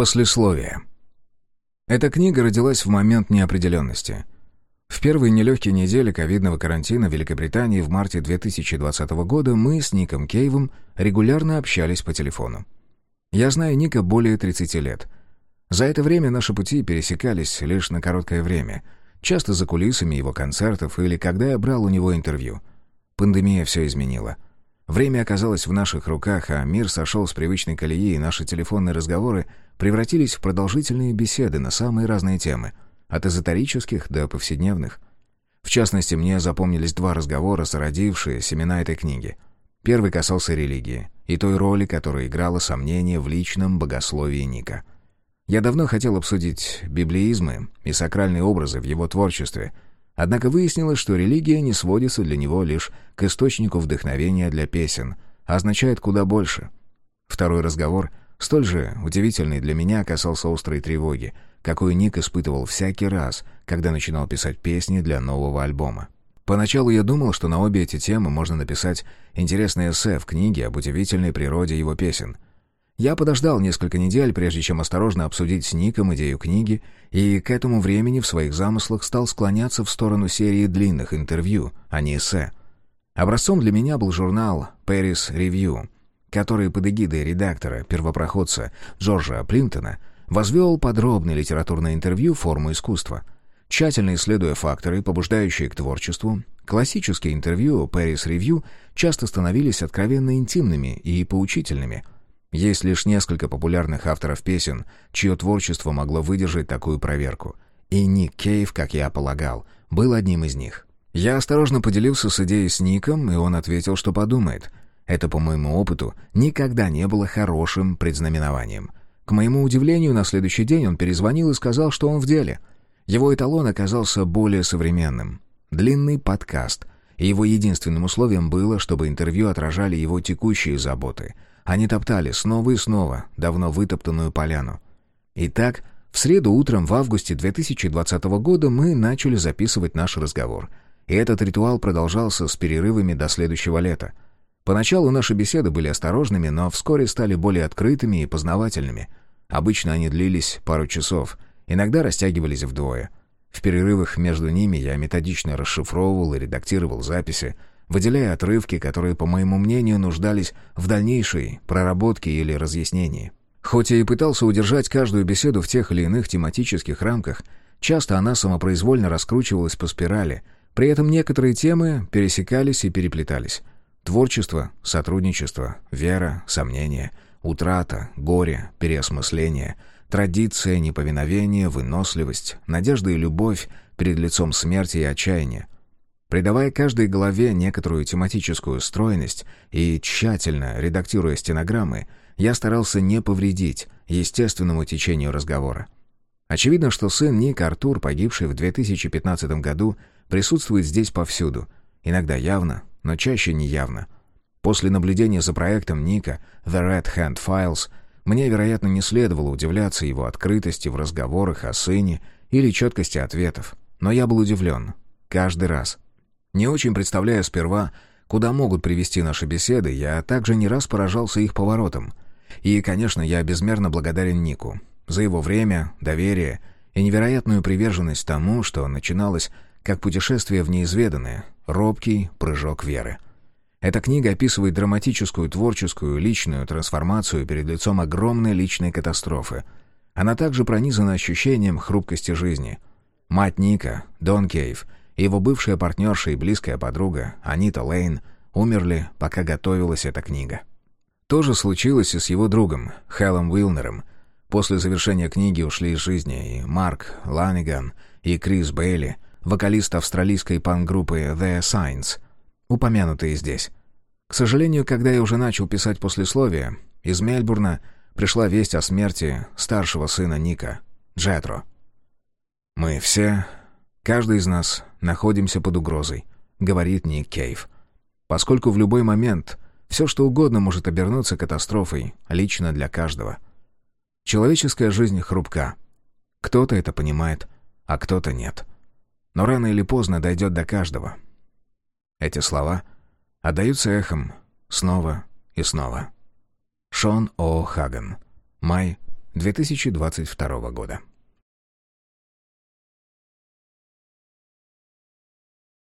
Послесловие. Эта книга родилась в момент неопределенности. В первые нелегкие недели ковидного карантина в Великобритании в марте 2020 года мы с Ником Кейвом регулярно общались по телефону. Я знаю Ника более 30 лет. За это время наши пути пересекались лишь на короткое время, часто за кулисами его концертов или когда я брал у него интервью. Пандемия все изменила — Время оказалось в наших руках, а мир сошел с привычной колеи, и наши телефонные разговоры превратились в продолжительные беседы на самые разные темы, от эзотерических до повседневных. В частности, мне запомнились два разговора, зародившие семена этой книги. Первый касался религии и той роли, которую играло сомнение в личном богословии Ника. Я давно хотел обсудить библеизмы и сакральные образы в его творчестве — Однако выяснилось, что религия не сводится для него лишь к источнику вдохновения для песен, а означает куда больше. Второй разговор, столь же удивительный для меня, касался острой тревоги, какую Ник испытывал всякий раз, когда начинал писать песни для нового альбома. Поначалу я думал, что на обе эти темы можно написать интересное эссе в книге об удивительной природе его песен — я подождал несколько недель, прежде чем осторожно обсудить с Ником идею книги, и к этому времени в своих замыслах стал склоняться в сторону серии длинных интервью, а не эссе. Образцом для меня был журнал «Paris Review», который под эгидой редактора, первопроходца Джорджа Плинтона возвел подробное литературное интервью форму искусства. Тщательно исследуя факторы, побуждающие к творчеству, классические интервью Paris Review часто становились откровенно интимными и поучительными – есть лишь несколько популярных авторов песен, чье творчество могло выдержать такую проверку. И Ник Кейв, как я полагал, был одним из них. Я осторожно поделился с идеей с Ником, и он ответил, что подумает. Это, по моему опыту, никогда не было хорошим предзнаменованием. К моему удивлению, на следующий день он перезвонил и сказал, что он в деле. Его эталон оказался более современным. Длинный подкаст, и его единственным условием было, чтобы интервью отражали его текущие заботы — они топтали снова и снова давно вытоптанную поляну. Итак, в среду утром в августе 2020 года мы начали записывать наш разговор. И этот ритуал продолжался с перерывами до следующего лета. Поначалу наши беседы были осторожными, но вскоре стали более открытыми и познавательными. Обычно они длились пару часов, иногда растягивались вдвое. В перерывах между ними я методично расшифровывал и редактировал записи, выделяя отрывки, которые, по моему мнению, нуждались в дальнейшей проработке или разъяснении. Хоть я и пытался удержать каждую беседу в тех или иных тематических рамках, часто она самопроизвольно раскручивалась по спирали, при этом некоторые темы пересекались и переплетались. Творчество, сотрудничество, вера, сомнения, утрата, горе, переосмысление, традиция, неповиновение, выносливость, надежда и любовь перед лицом смерти и отчаяния, Придавая каждой главе некоторую тематическую стройность и тщательно редактируя стенограммы, я старался не повредить естественному течению разговора. Очевидно, что сын Ник Артур, погибший в 2015 году, присутствует здесь повсюду, иногда явно, но чаще неявно. После наблюдения за проектом Ника «The Red Hand Files» мне, вероятно, не следовало удивляться его открытости в разговорах о сыне или четкости ответов. Но я был удивлен. Каждый раз. Не очень представляя сперва, куда могут привести наши беседы, я также не раз поражался их поворотом. И, конечно, я безмерно благодарен Нику за его время, доверие и невероятную приверженность тому, что начиналось как путешествие в неизведанное, робкий прыжок веры. Эта книга описывает драматическую, творческую, личную трансформацию перед лицом огромной личной катастрофы. Она также пронизана ощущением хрупкости жизни. Мать Ника, Дон Кейв — его бывшая партнерша и близкая подруга, Анита Лейн, умерли, пока готовилась эта книга. То же случилось и с его другом, Хеллом Уилнером. После завершения книги ушли из жизни и Марк Ланиган, и Крис Бейли, вокалист австралийской панк-группы The Signs, упомянутые здесь. К сожалению, когда я уже начал писать послесловие, из Мельбурна пришла весть о смерти старшего сына Ника, Джетро. Мы все Каждый из нас находимся под угрозой, говорит Ник Кейв. Поскольку в любой момент все что угодно может обернуться катастрофой, лично для каждого. Человеческая жизнь хрупка. Кто-то это понимает, а кто-то нет. Но рано или поздно дойдет до каждого. Эти слова отдаются эхом снова и снова. Шон О. Хаган. Май 2022 года.